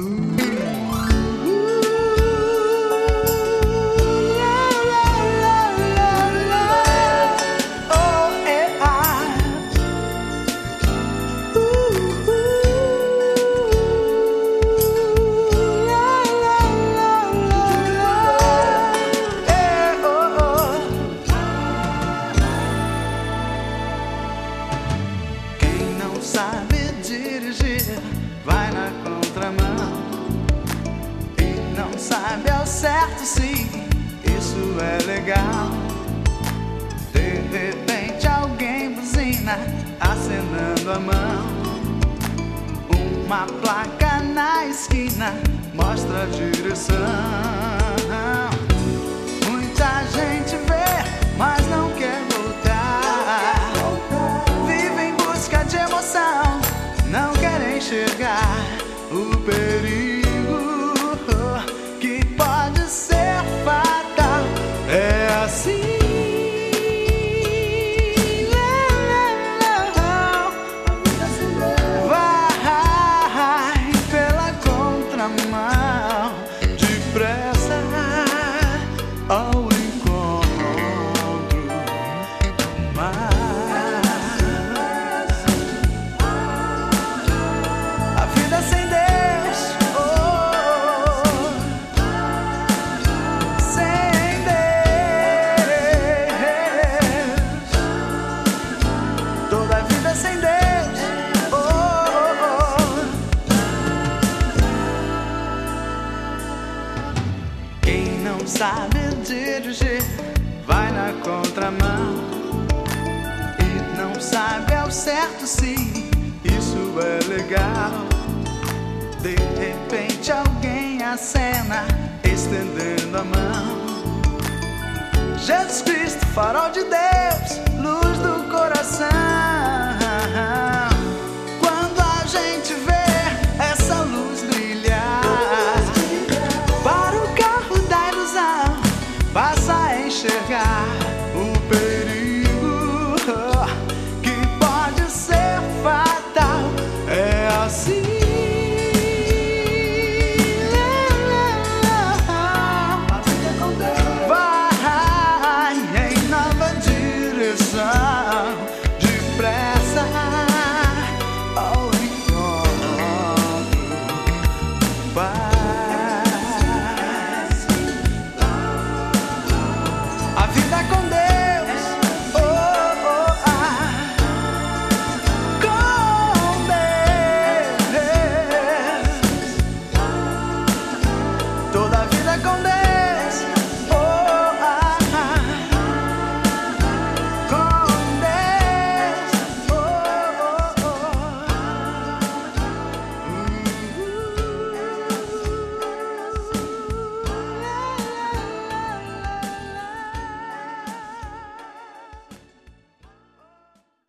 Ooh. Sim, isso é legal. De repente alguém buzina, acenando a mão. Uma placa na esquina mostra a direção. Muita gente vê, mas não quer voltar. Vive em busca de emoção, não querem enxergar o perigo. Sabe dirigir, vai na contramão e não sabe ao certo se isso é legal. De repente alguém acena, estendendo a mão. Jesus Cristo, farol de Deus, luz do coração. inside